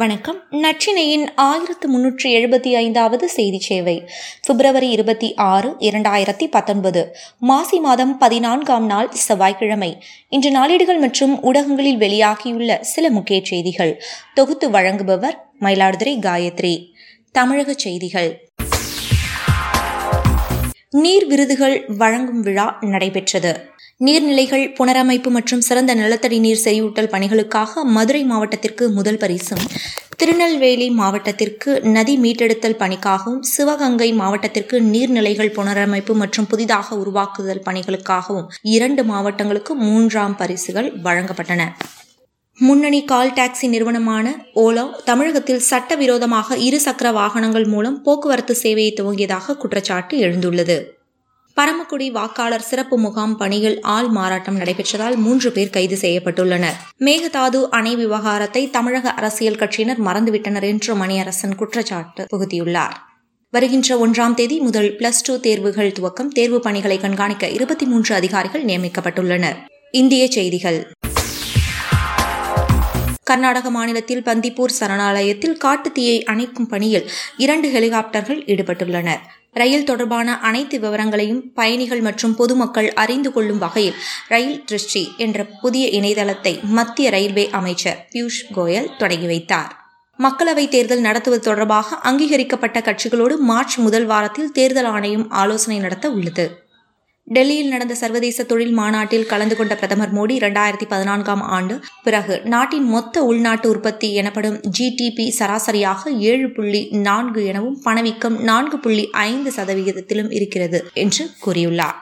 வணக்கம். நச்சினையின் ஆயிரத்து முன்னூற்றி எழுபத்தி ஐந்தாவது செய்தி சேவை. பிப்ரவரி இருபத்தி ஆறு இரண்டாயிரத்தி பத்தொன்பது. மாசி மாதம் பதினான்காம் நாள் செவ்வாய்க்கிழமை. இன்று நாளேடுகள் மற்றும் ஊடகங்களில் வெளியாகியுள்ள சில முக்கிய செய்திகள். தொகுத்து வழங்குபவர் மயிலாடுதுறை காயத்ரி. தமிழக செய்திகள். நீர் விருதுகள் வழங்கும் விழா நடைபெற்றது. நீர்நிலைகள் புனரமைப்பு மற்றும் சிறந்த நிலத்தடி நீர் செறிவூட்டல் பணிகளுக்காக மதுரை மாவட்டத்திற்கு முதல் பரிசும் திருநெல்வேலி மாவட்டத்திற்கு நதி மீட்டெடுத்தல் பணிக்காகவும் சிவகங்கை மாவட்டத்திற்கு நீர்நிலைகள் புனரமைப்பு மற்றும் புதிதாக உருவாக்குதல் பணிகளுக்காகவும் இரண்டு மாவட்டங்களுக்கு மூன்றாம் பரிசுகள் வழங்கப்பட்டன. முன்னணி கால் டாக்ஸி நிறுவனமான ஓலோ தமிழகத்தில் சட்டவிரோதமாக இருசக்கர வாகனங்கள் மூலம் போக்குவரத்து சேவையை துவங்கியதாக குற்றச்சாட்டு எழுந்துள்ளது. பரமக்குடி வாக்காளர் சிறப்பு முகாம் பணியில் ஆள் மாறாட்டம் நடைபெற்றதால் மூன்று பேர் கைது செய்யப்பட்டுள்ளனர். மேகதாது அணை விவகாரத்தை தமிழக அரசியல் கட்சியினர் மறந்துவிட்டனர் என்று மணியரசன் குற்றச்சாட்டு புகுத்தியுள்ளார். வருகின்ற ஒன்றாம் தேதி முதல் பிளஸ் டூ தேர்வுகள் துவக்கம் தேர்வு பணிகளை கண்காணிக்க இருபத்தி மூன்று அதிகாரிகள் நியமிக்கப்பட்டுள்ளனர். இந்திய செய்திகள். கர்நாடக மாநிலத்தில் பந்திப்பூர் சரணாலயத்தில் காட்டுத்தீயை அணைக்கும் பணியில் இரண்டு ஹெலிகாப்டர்கள் ஈடுபட்டுள்ளனர். ரயில் தொடர்பான அனைத்து விவரங்களையும் பயணிகள் மற்றும் பொதுமக்கள் அறிந்து கொள்ளும் வகையில் ரயில் திருஷ்டி என்ற புதிய இணையதளத்தை மத்திய ரயில்வே அமைச்சர் பியூஷ் கோயல் தொடங்கி வைத்தார். மக்களவைத் தேர்தல் நடத்துவது தொடர்பாக அங்கீகரிக்கப்பட்ட கட்சிகளோடு மார்ச் முதல் வாரத்தில் தேர்தல் ஆணையம் ஆலோசனை நடத்த உள்ளது. டெல்லியில் நடந்த சர்வதேச தொழில் மாநாட்டில் கலந்து கொண்ட பிரதமர் மோடி இரண்டாயிரத்தி பதினான்காம் ஆண்டு பிறகு நாட்டின் மொத்த உள்நாட்டு உற்பத்தி எனப்படும் ஜிடிபி சராசரியாக ஏழு புள்ளி நான்கு எனவும் பணவீக்கம் நான்கு புள்ளி ஐந்து சதவிகிதத்திலும் இருக்கிறது என்று கூறியுள்ளார்.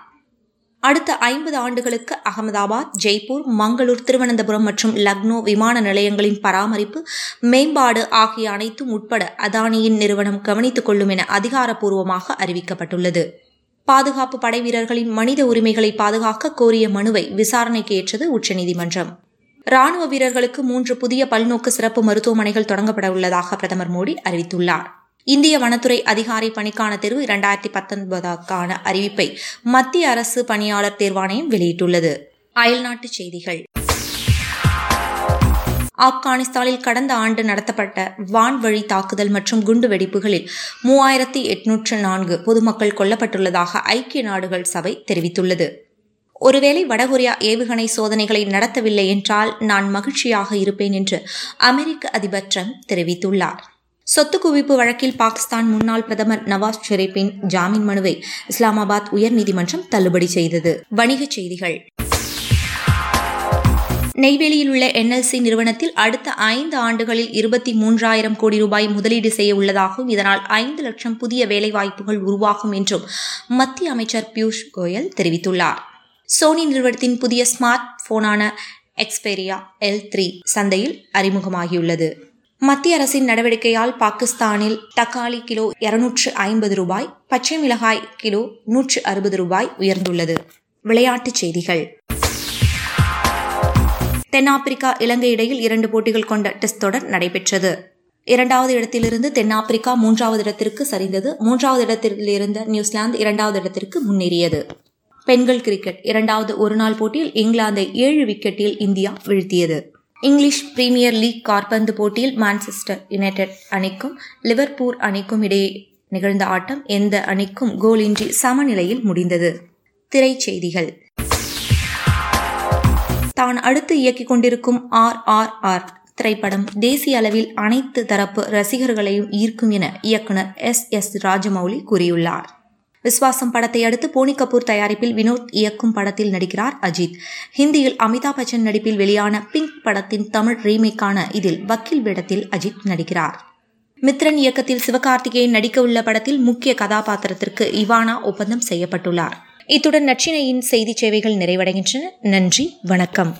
அடுத்த ஐம்பது ஆண்டுகளுக்கு அகமதாபாத் ஜெய்ப்பூர் மங்களூர் திருவனந்தபுரம் மற்றும் லக்னோ விமான நிலையங்களின் பராமரிப்பு மேம்பாடு ஆகிய அனைத்தும் உட்பட அதானியின் நிறுவனம் கவனித்துக் கொள்ளும் என அதிகாரப்பூர்வமாக அறிவிக்கப்பட்டுள்ளது. பாதுகாப்பு படை வீரர்களின் மனித உரிமைகளை பாதுகாக்க கோரிய மனுவை விசாரணைக்கு ஏற்றது உச்சநீதிமன்றம். ராணுவ வீரர்களுக்கு மூன்று புதிய பல்நோக்கு சிறப்பு மருத்துவமனைகள் தொடங்கப்பட உள்ளதாக பிரதமர் மோடி அறிவித்துள்ளார். இந்திய வனத்துறை அதிகாரி பணிக்கான தேர்வு இரண்டாயிரத்தி பத்தொன்பதுக்கான அறிவிப்பை மத்திய அரசு பணியாளர் தேர்வாணையம் வெளியிட்டுள்ளது. அயல்நாட்டுச் செய்திகள். ஆப்கானிஸ்தானில் கடந்த ஆண்டு நடத்தப்பட்ட வான்வழி தாக்குதல் மற்றும் குண்டு வெடிப்புகளில் மூவாயிரத்தி எட்நூற்று நான்கு பொதுமக்கள் கொல்லப்பட்டுள்ளதாக ஐக்கிய நாடுகள் சபை தெரிவித்துள்ளது. ஒருவேளை வடகொரியா ஏவுகணை சோதனைகளை நடத்தவில்லை என்றால் நான் மகிழ்ச்சியாக இருப்பேன் என்று அமெரிக்க அதிபர் ட்ரம்ப் தெரிவித்துள்ளார். சொத்து குவிப்பு வழக்கில் பாகிஸ்தான் முன்னாள் பிரதமர் நவாஸ் ஷெரீப்பின் ஜாமீன் மனுவை இஸ்லாமாபாத் உயர்நீதிமன்றம் தள்ளுபடி செய்தது. வணிகச் செய்திகள். நெய்வேலியில் உள்ள என்எல்சி நிறுவனத்தில் அடுத்த ஐந்து ஆண்டுகளில் இருபத்தி மூன்றாயிரம் கோடி ரூபாய் முதலீடு செய்ய உள்ளதாகவும் இதனால் ஐந்து லட்சம் புதிய வேலைவாய்ப்புகள் உருவாகும் என்றும் மத்திய அமைச்சர் பியூஷ் கோயல் தெரிவித்துள்ளார். சோனி நிறுவனத்தின் புதிய ஸ்மார்ட் போனான எக்ஸ்பெரியா எல் த்ரீ சந்தையில் அறிமுகமாகியுள்ளது. மத்திய அரசின் நடவடிக்கையால் பாகிஸ்தானில் தக்காளி கிலோ இருநூற்று ஐம்பது ரூபாய் பச்சை மிளகாய் கிலோ நூற்று அறுபது ரூபாய் உயர்ந்துள்ளது. விளையாட்டுச் செய்திகள். தென்னாப்பிரிக்கா இலங்கை இடையில் இரண்டு போட்டிகள் கொண்ட டெஸ்ட் தொடர் நடைபெற்றது. இரண்டாவது இடத்திலிருந்து தென்னாப்பிரிக்கா மூன்றாவது இடத்திற்கு சரிந்தது. மூன்றாவது இடத்தில் இருந்த நியூசிலாந்து இரண்டாவது இடத்திற்கு முன்னேறியது. பெண்கள் கிரிக்கெட் இரண்டாவது ஒருநாள் போட்டியில் இங்கிலாந்தை ஏழு விக்கெட்டில் இந்தியா வீழ்த்தியது. இங்கிலீஷ் பிரீமியர் லீக் கார்பந்து போட்டியில் மான்செஸ்டர் யுனைடெட் அணிக்கும் லிவர்பூர் அணிக்கும் இடையே நிகழ்ந்த ஆட்டம் எந்த அணிக்கும் கோலின்றி சமநிலையில் முடிந்தது. திரைச்செய்திகள். தான் அடுத்து இயக்கிக் கொண்டிருக்கும் ஆர் ஆர் ஆர் திரைப்படம் தேசிய அளவில் அனைத்து தரப்பு ரசிகர்களையும் ஈர்க்கும் என இயக்குனர் எஸ் எஸ் ராஜமௌலி கூறியுள்ளார். விஸ்வாசம் படத்தை அடுத்து போனி கபூர் தயாரிப்பில் வினோத் இயக்கும் படத்தில் நடிக்கிறார் அஜித். ஹிந்தியில் அமிதாப் பச்சன் நடிப்பில் வெளியான பிங்க் படத்தின் தமிழ் ரீமேக்கான இதில் வக்கீல் வேடத்தில் அஜித் நடிக்கிறார். மித்ரன் இயக்கத்தில் சிவகார்த்திகேயன் நடிக்க உள்ள படத்தில் முக்கிய கதாபாத்திரத்திற்கு இவானா ஒப்பந்தம் செய்யப்பட்டுள்ளார். இத்துடன் நச்சினையின் செய்தி சேவைகள் நிறைவடைகின்றன. நன்றி வணக்கம்.